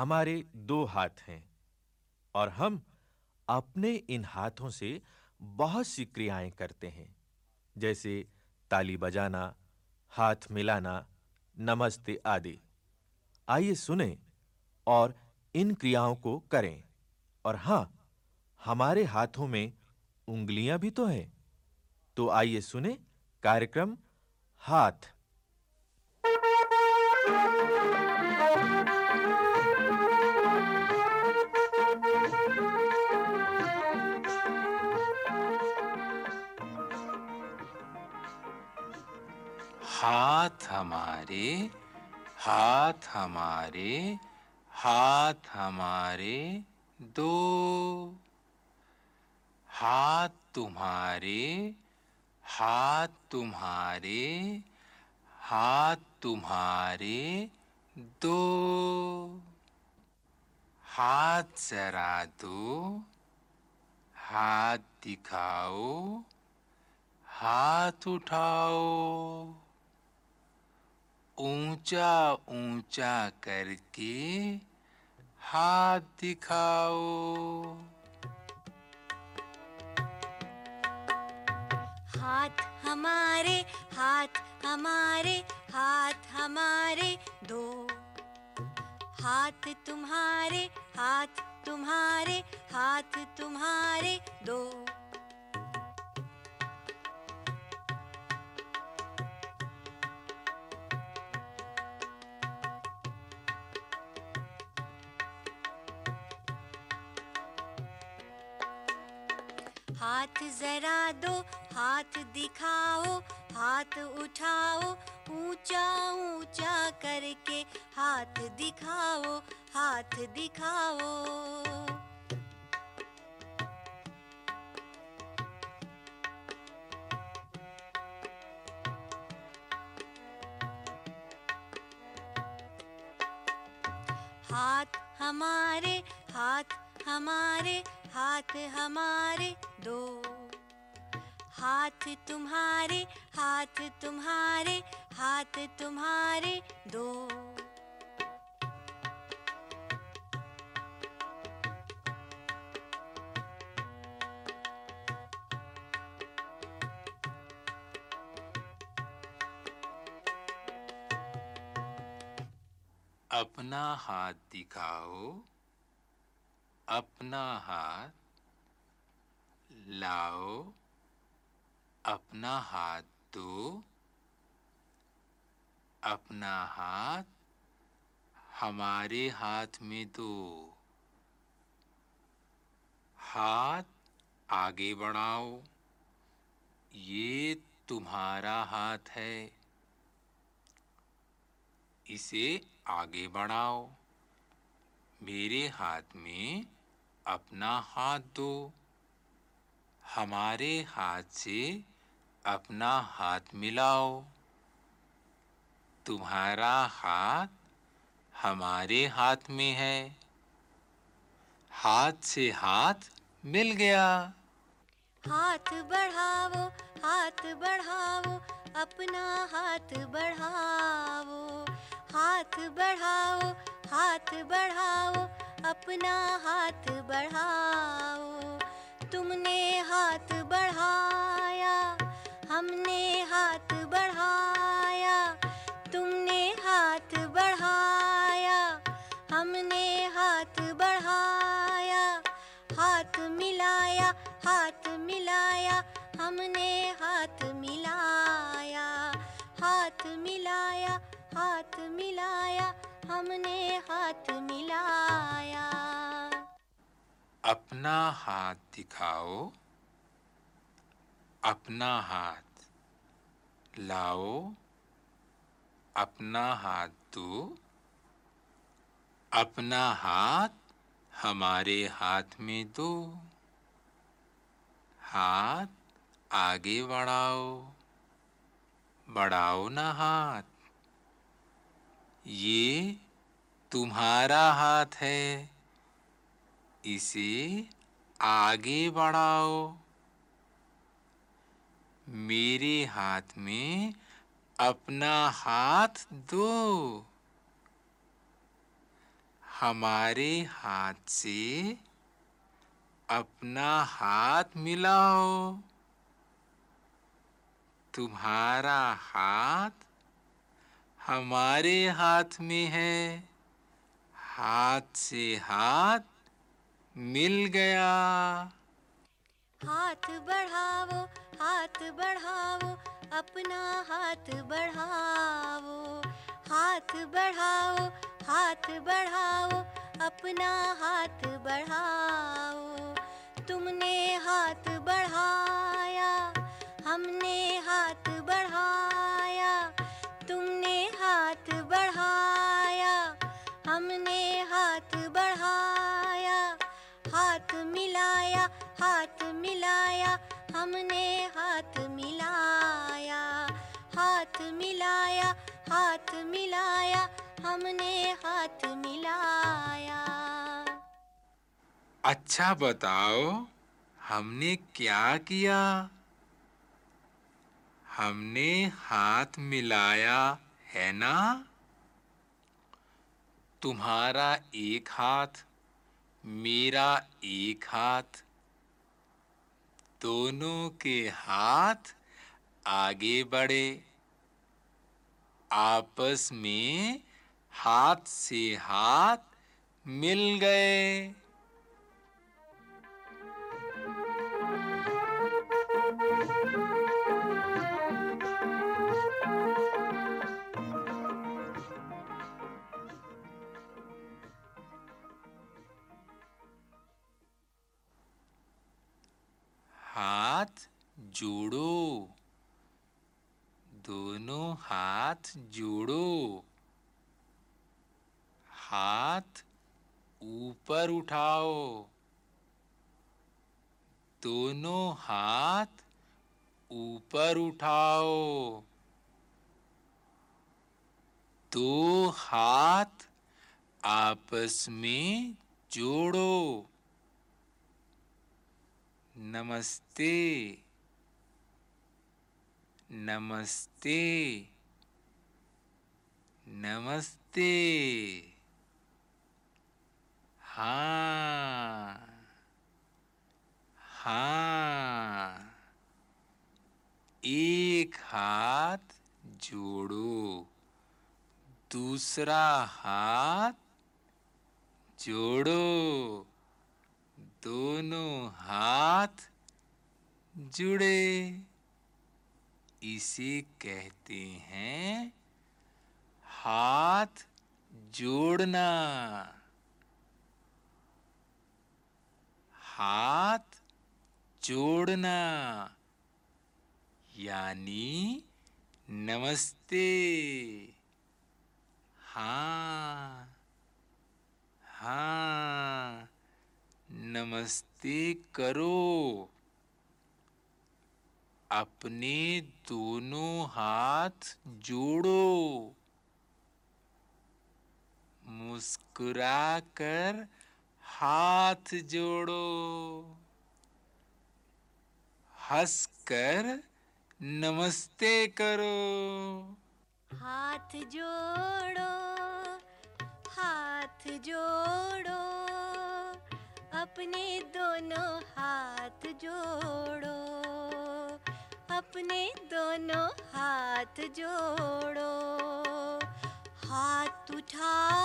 हमारे दो हाथ हैं और हम अपने इन हाथों से बहुत सी क्रियाएँ करते हैं, जैसे ताली बजाना, हाथ मिलाना, नमस्ते आदि। आइए सुने और इन क्रियाओं को करें। और हाँ, हमारे हाथों में उंगलियाँ भी तो हैं। तो आइए सुने कार्यक्रम हाथ हाथ हमारे हाथ हमारे हाथ हमारे दो। हाथ तुम्हारे हाथ तुम्हारे हाथ तुम्हारे दो। हाथ जरा दो, हाथ दिखाओ, हाथ उठाओ। ऊँचा ऊँचा करके हाथ दिखाओ। हाथ हमारे हाथ हमारे हाथ हमारे दो। हाथ तुम्हारे हाथ तुम्हारे हाथ तुम्हारे दो। हाथ जरा दो हाथ दिखाओ हाथ उठाओ ऊँचा ऊँचा करके हाथ दिखाओ हाथ दिखाओ। हाथ हमारे दो। हाथ तुम्हारे हाथ तुम्हारे हाथ तुम्हारे दो। अपना हाथ दिखाओ। अपना हाथ लाओ, अपना हाथ दो, अपना हाथ हमारे हाथ में दो। हाथ आगे बढ़ाओ, ये तुम्हारा हाथ है। इसे आगे बढ़ाओ, मेरे हाथ में अपना हाथ दो। हमारे हाथ से अपना हाथ मिलाओ। तुम्हारा हाथ हमारे हाथ में है। हाथ से हाथ मिल गया। हाथ बढ़ाओ हाथ बढ़ाओ, अपना हाथ बढ़ाओ। हाथ बढ़ाओ हाथ बढ़ाओ, अपना हाथ बढ़ाओ। तुमने हाथ बढ़ाया, हमने हाथ बढ़ाया, तुमने हाथ बढ़ाया, हमने हाथ बढ़ाया, हाथ मिलाया हाथ मिलाया, हमने हाथ मिलाया हाथ मिलाया हाथ मिलाया, हमने हाथ मिलाया। अपना हाथ दिखाओ। अपना हाथ लाओ। अपना हाथ दो। अपना हाथ हमारे हाथ में दो। हाथ आगे बढ़ाओ। बढ़ाओ ना हाथ। ये तुम्हारा हाथ है। इसे आगे बढ़ाओ। मेरे हाथ में अपना हाथ दो। हमारे हाथ से अपना हाथ मिलाओ। तुम्हारा हाथ हमारे हाथ में है। हाथ से हाथ मिल गया। हाथ बढ़ाओ हाथ बढ़ाओ, अपना हाथ बढ़ाओ। हाथ बढ़ाओ हाथ बढ़ाओ, अपना हाथ बढ़ाओ। तुमने हाथ हाथ मिलाया, हमने हाथ मिलाया। अच्छा बताओ, हमने क्या किया? हमने हाथ मिलाया, है ना? तुम्हारा एक हाथ, मेरा एक हाथ। दोनों के हाथ आगे बढ़े। आपस में हाथ से हाथ मिल गए। हाथ जोड़ो। हाथ ऊपर उठाओ। दोनों हाथ ऊपर उठाओ। दो हाथ आपस में जोड़ो। नमस्ते। नमस्ते। नमस्ते। हाँ। हाँ। एक हाथ जोड़ो, दूसरा हाथ जोड़ो, दोनों हाथ जुड़े। इसे कहते हैं हाथ जोड़ना। हाथ जोड़ना। यानी नमस्ते। हाँ हाँ नमस्ते करो। अपने दोनों हाथ जोड़ो। मुस्कुरा कर हाथ जोड़ो। हंसकर नमस्ते करो। हाथ जोड़ो हाथ जोड़ो, अपने दोनों हाथ जोड़ो, अपने दोनों हाथ जोड़ो। हाथ उठाओ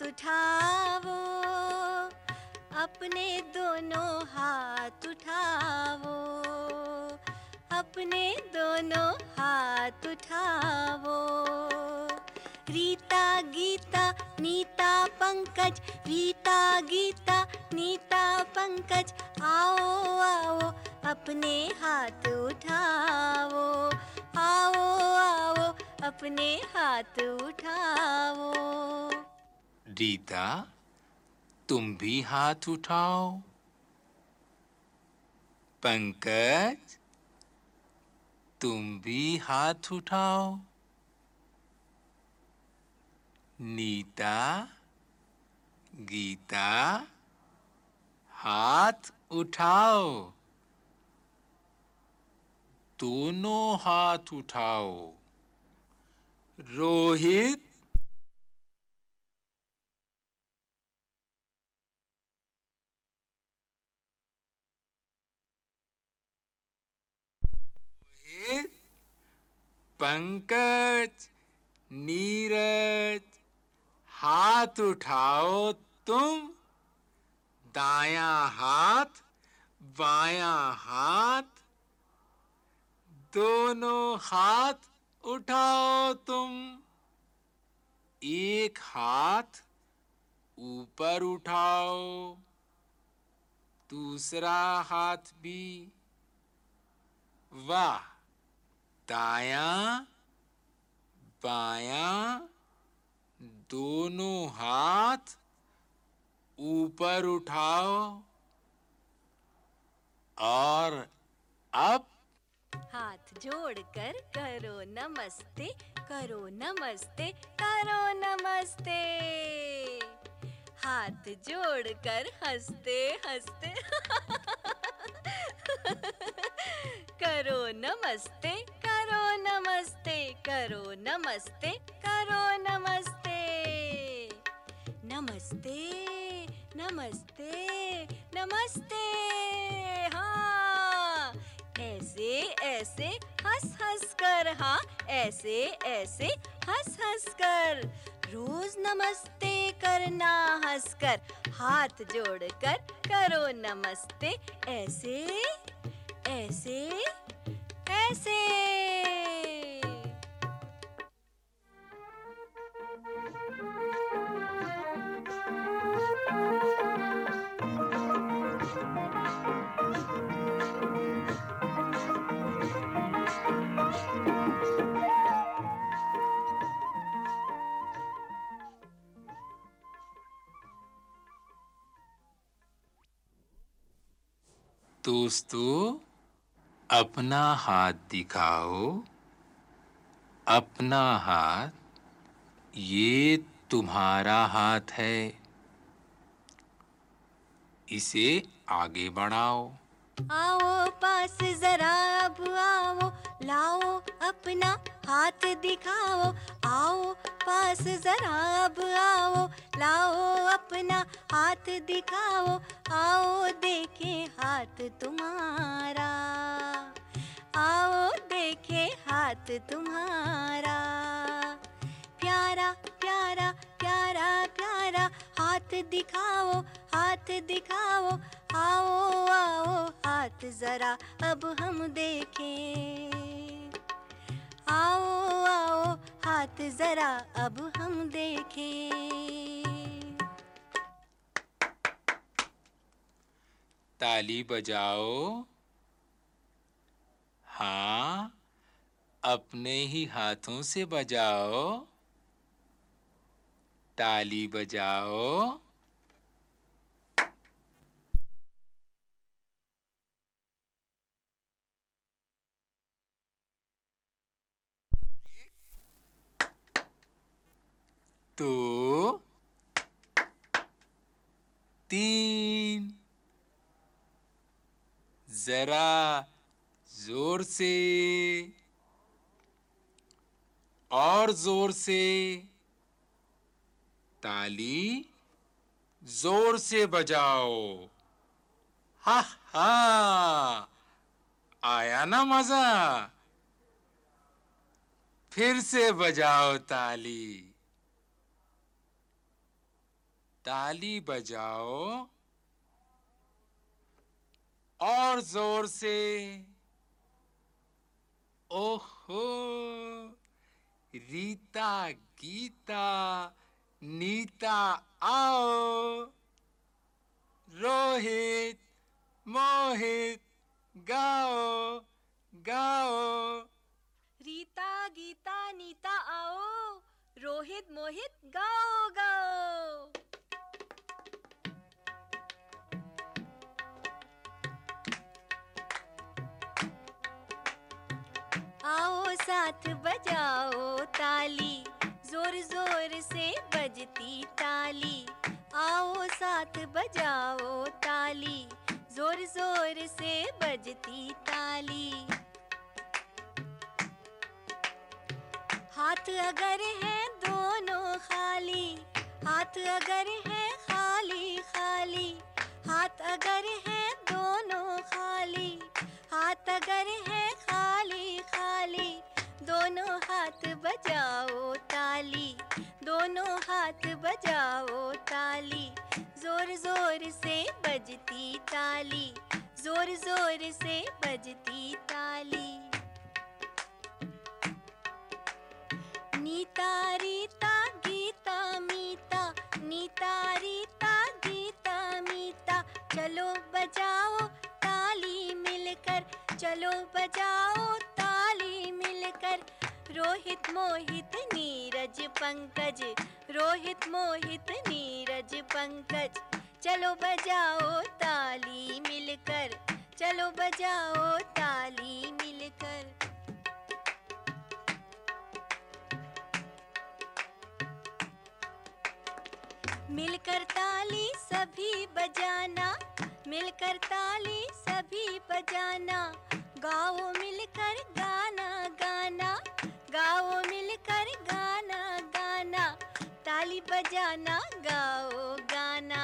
हाथ उठाओ अपने दोनों हाथ उठाओ अपने दोनों हाथ उठाओ रीता गीता, नीता पंकज, रीता गीता, नीता पंकज, आओ आओ, अपने हाथ उठाओ आओ आओ, अपने हाथ उठाओ रीता, तुम भी हाथ उठाओ। पंकज, तुम भी हाथ उठाओ। नीता, गीता, हाथ उठाओ। दोनों हाथ उठाओ। रोहित पंकज, नीरज, हाथ उठाओ तुम। दाया हाथ, बाया हाथ। दोनों हाथ उठाओ तुम। एक हाथ ऊपर उठाओ, दूसरा हाथ भी। वाह! दाया, बाया, दोनों हाथ ऊपर उठाओ और अब हाथ जोड़कर करो नमस्ते करो नमस्ते करो नमस्ते। हाथ जोड़कर हँसते हँसते। करो नमस्ते करो नमस्ते करो नमस्ते करो नमस्ते। नमस्ते नमस्ते नमस्ते। हाँ ऐसे ऐसे, हंस हंस कर हाँ ऐसे ऐसे, हंस हंस कर। रोज नमस्ते करना हंस कर, हाथ जोड़कर करो नमस्ते, ऐसे ऐसे ऐसे। दोस्तों अपना हाथ दिखाओ। अपना हाथ, ये तुम्हारा हाथ है। इसे आगे बढ़ाओ। आओ, पास जरा अब आओ। लाओ, अपना हाथ दिखाओ। आओ, पास जरा अब आओ। लाओ, अपना हाथ दिखाओ। आओ, देखे हाथ तुम्हारा। आओ देखे हाथ तुम्हारा। प्यारा प्यारा प्यारा प्यारा, हाथ दिखाओ हाथ दिखाओ, आओ आओ, हाथ जरा अब हम देखें। आओ आओ, हाथ जरा अब हम देखें। ताली बजाओ। हाँ अपने ही हाथों से बजाओ ताली बजाओ। दो तीन जरा ज़ोर से, और ज़ोर से, ताली ज़ोर से बजाओ। हा हा, आया ना मज़ा। फिर से बजाओ ताली। ताली बजाओ, और ज़ोर से। ओहो, रीता गीता, नीता आओ। रोहित, मोहित, गाओ गाओ। रीता गीता, नीता आओ। रोहित, मोहित, गाओ गाओ। आओ, साथ बजाओ ताली। ज़ोर ज़ोर से बजती ताली। आओ, साथ बजाओ ताली। ज़ोर ज़ोर से बजती ताली। हाथ अगर है दोनों खाली, हाथ अगर है खाली खाली। हाथ अगर है दोनों खाली, हाथ अगर है खाली ताली। दोनों हाथ बजाओ ताली। दोनों हाथ बजाओ ताली। ज़ोर ज़ोर से बजती ताली। ज़ोर ज़ोर से बजती ताली। नीता रीता गीता मीता। नीता रीता गीता मीता। चलो बजाओ ताली मिलकर। चलो बजाओ ताली मिलकर। रोहित, मोहित, नीरज, पंकज। रोहित, मोहित, नीरज, पंकज। चलो बजाओ ताली मिलकर। चलो बजाओ ताली मिलकर। मिलकर ताली सभी बजाना। मिलकर ताली सभी बजाना, गाओ मिलकर गाना गाना, गाओ मिलकर गाना गाना। ताली बजाना, गाओ गाना,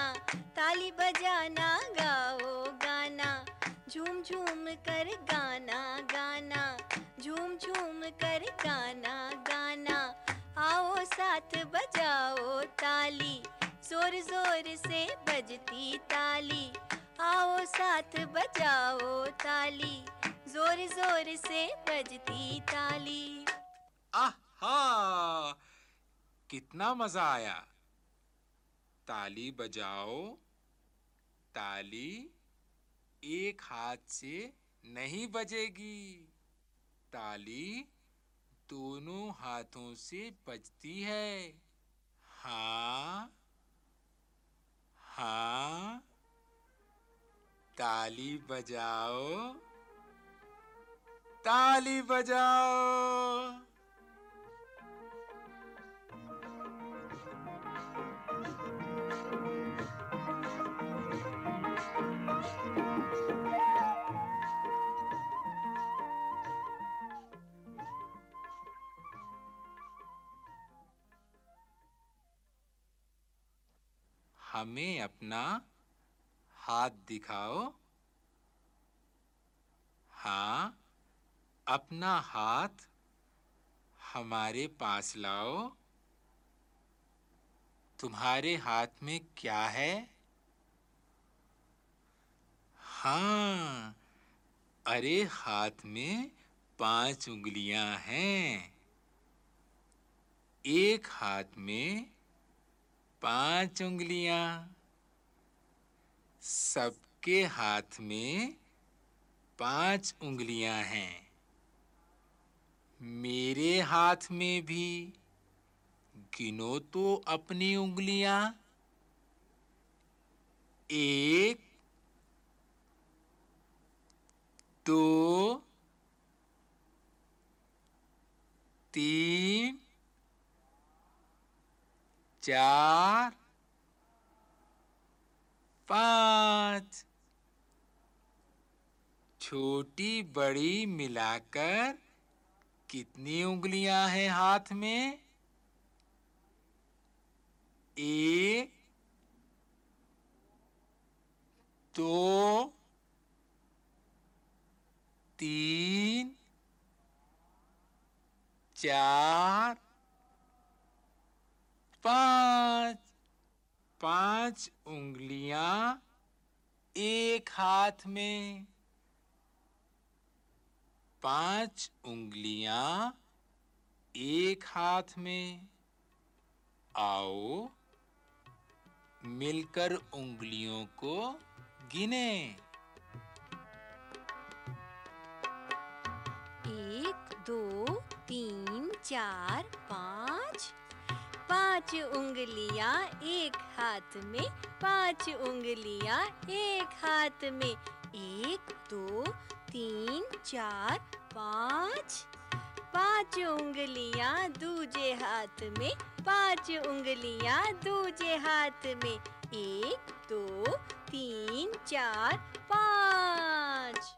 ताली बजाना, गाओ गाना। झूम झूम कर गाना गाना। झूम झूम कर गाना गाना। आओ साथ बजाओ ताली, ज़ोर ज़ोर से बजती ताली। आओ साथ बजाओ ताली, ज़ोर ज़ोर से बजती ताली। आहा, कितना मज़ा आया। ताली बजाओ, ताली एक हाथ से नहीं बजेगी। ताली दोनों हाथों से बजती है। हाँ हाँ। ताली बजाओ। ताली बजाओ। हमें अपना हाथ दिखाओ। हाँ अपना हाथ हमारे पास लाओ। तुम्हारे हाथ में क्या है? हाँ अरे हाथ में पाँच उंगलियाँ हैं। एक हाथ में पाँच उंगलियाँ। सबके हाथ में पाँच उंगलियाँ हैं। मेरे हाथ में भी। गिनो तो अपनी उंगलियाँ। एक, दो, तीन, चार पाँच छोटी बड़ी मिलाकर कितनी उंगलियाँ हैं हाथ में? एक दो तीन चार पाँच। पाँच उंगलियाँ एक हाथ में। पाँच उंगलियाँ एक हाथ में। आओ मिलकर उंगलियों को गिने। एक, दो, तीन, चार, पाँच। पाँच उंगलियाँ एक हाथ में, पाँच उंगलियाँ एक हाथ में। एक, दो, तीन, चार, पाँच। पाँच उंगलियाँ दूजे हाथ में, पाँच उंगलियाँ दूजे हाथ में। एक, दो, तीन, चार, पाँच।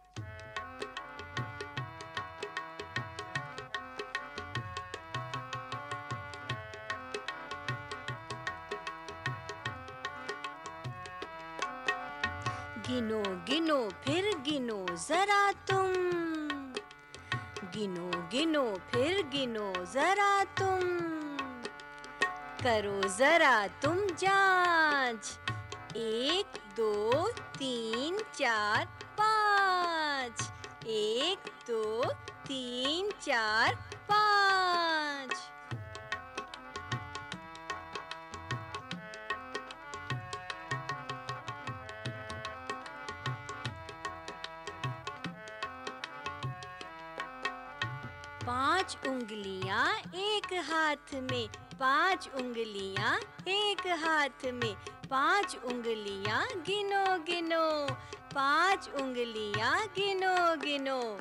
गिनो गिनो, फिर गिनो, जरा तुम। गिनो गिनो, फिर गिनो, जरा तुम। करो जरा तुम जाँच। एक, दो, तीन, चार, पाँच। एक, दो, तीन, चार, पाँच। पाँच उंगलियाँ एक हाथ में, पाँच उंगलियाँ एक हाथ में, पाँच उंगलियाँ गिनो गिनो, पाँच उंगलियाँ गिनो गिनो।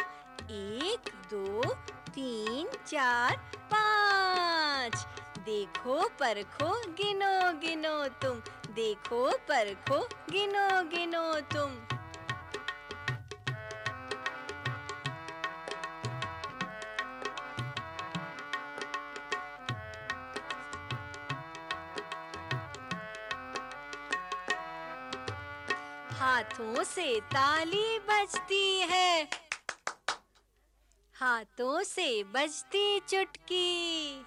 एक, दो, तीन, चार, पाँच। देखो, परखो, गिनो गिनो तुम। देखो, परखो, गिनो गिनो तुम। से ताली बजती है। हाथों से बजती चुटकी।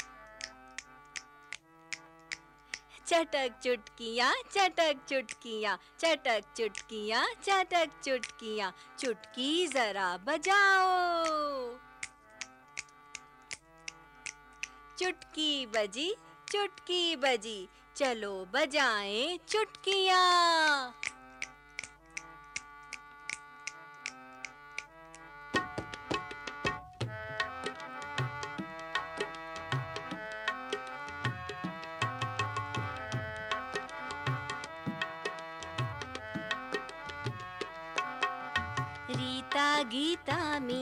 चटक चुटकियाँ चटक चुटकियाँ चटक चुटकियाँ चटक चुटकियाँ, चुटकी जरा बजाओ। चुटकी बजी चुटकी बजी, चलो बजाएँ चुटकियाँ।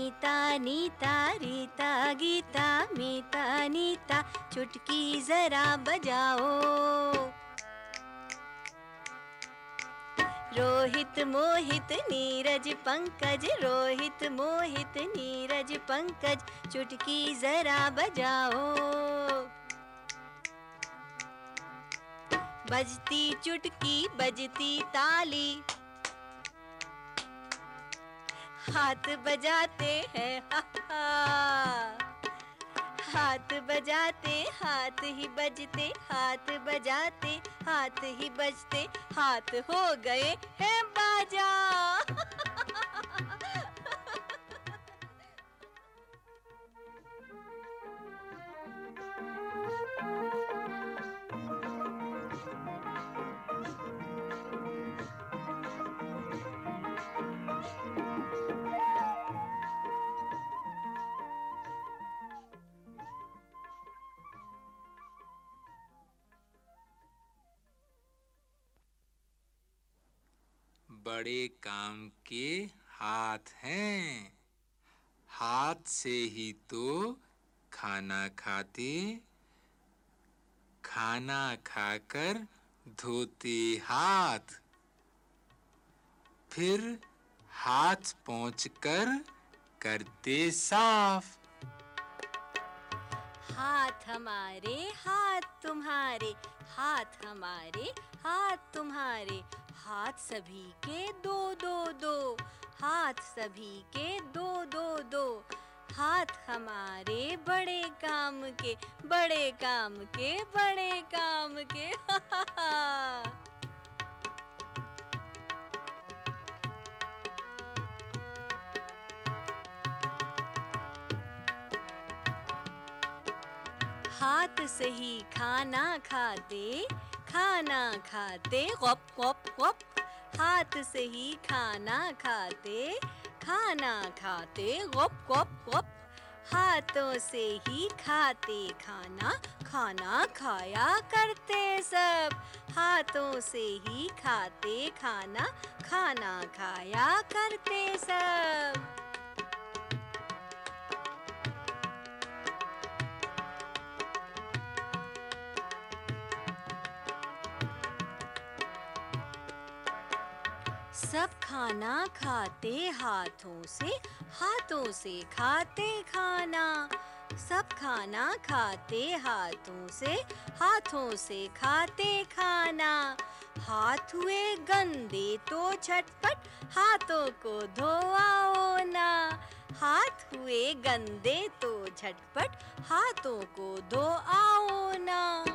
मीता नीता, रीता, गीता, मीता, नीता, चुटकी जरा बजाओ। रोहित, मोहित, नीरज, पंकज, रोहित, मोहित, नीरज, पंकज, चुटकी जरा बजाओ। बजती चुटकी, बजती ताली हाथ बजाते हैं, हा हाथ बजाते, हाथ ही बजते, हाथ बजाते, हाथ ही बजते, हाथ हो गए हैं बाजा। काम के हाथ हैं। हाथ से ही तो खाना खाते, खाना खाकर धोते हाथ। फिर हाथ पोंछकर करते साफ़। हाथ हमारे, हाथ तुम्हारे, हाथ हमारे, हाथ तुम्हारे। हाथ सभी के दो दो दो, हाथ सभी के दो दो दो, हाथ हमारे बड़े काम के, बड़े काम के, बड़े काम के। हाथ से ही खाना खाते खाना खाते, गप गप गप। हाथ से ही खाना खाते खाना खाते, गप गप गप। हाथों से ही खाते खाना खाना खाया करते सब। हाथों से ही खाते खाना खाना खाया करते सब। सब खाना खाते हाथों से हाथों से खाते खाना। सब खाना खाते हाथों से हाथों से खाते खाना। हाथ हुए गंदे तो झटपट हाथों को धोआओ ना। हाथ हुए गंदे तो झटपट हाथों को धोआओ ना।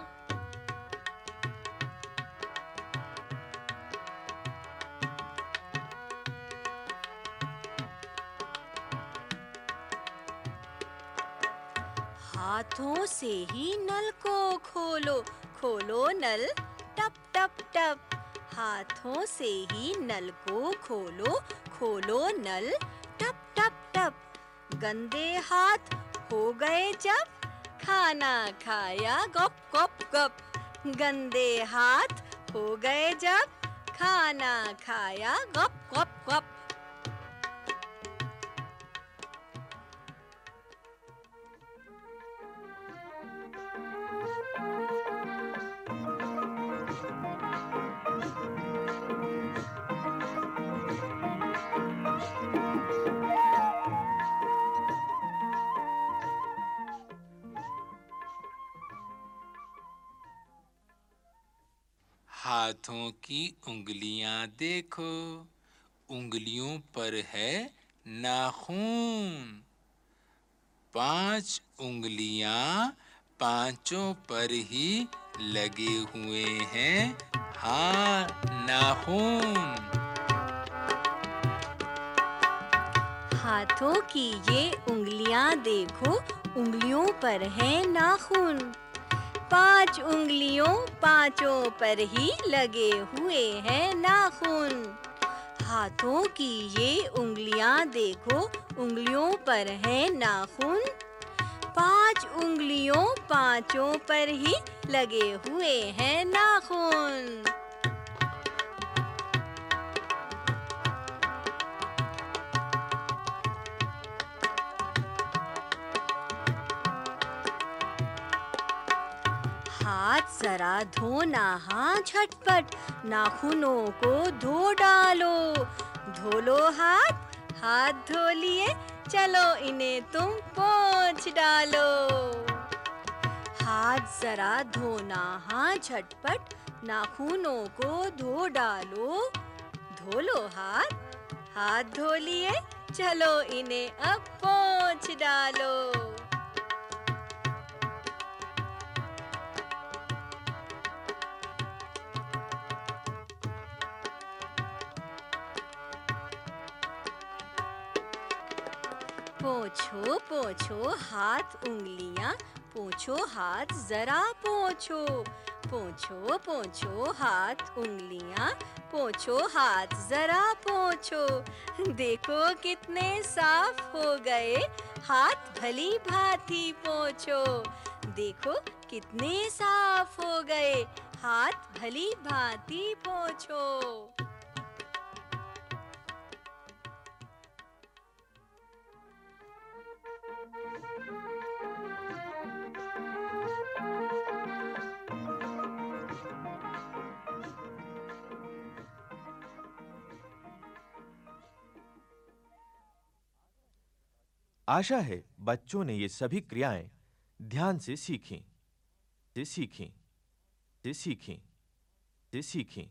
हाथों से ही नल को खोलो खोलो नल, टप टप टप। हाथों से ही नल को खोलो खोलो नल, टप टप टप। गंदे हाथ हो गए जब खाना खाया गप गप गप। गंदे हाथ हो गए जब खाना खाया गप गप गप। हाथों की उंगलियाँ देखो। उंगलियों पर है नाखून। पाँच उंगलियाँ पाँचों पर ही लगे हुए हैं। हाँ नाखून। हाथों की ये उंगलियाँ देखो, उंगलियों पर है नाखून। पाँच उंगलियों पाँचों पर ही लगे हुए हैं नाखून। हाथों की ये उंगलियाँ देखो, उंगलियों पर है नाखून। पाँच उंगलियों पाँचों पर ही लगे हुए हैं नाखून। हाथ जरा धो नहा झटपट। नाखूनों को धो डालो। धो लो हाथ हाथ धो लिए। चलो, इन्हें तुम पोंछ डालो। हाथ जरा धो नहा झटपट। नाखूनों को धो डालो। धो लो हाथ हाथ धो लिए। चलो, इन्हें अब पोंछ डालो। पोछो पोछो हाथ उंगलियाँ, पोछो हाथ जरा पोछो। पोछो पोछो हाथ उंगलियाँ, पोछो हाथ जरा पोछो। देखो कितने साफ़ हो गए, हाथ भली भांति पोछो। देखो कितने साफ़ हो गए, हाथ भली भांति पोछो। आशा है बच्चों ने ये सभी क्रियाएँ ध्यान से सीखी से सीखी से सीखी, से सीखीं।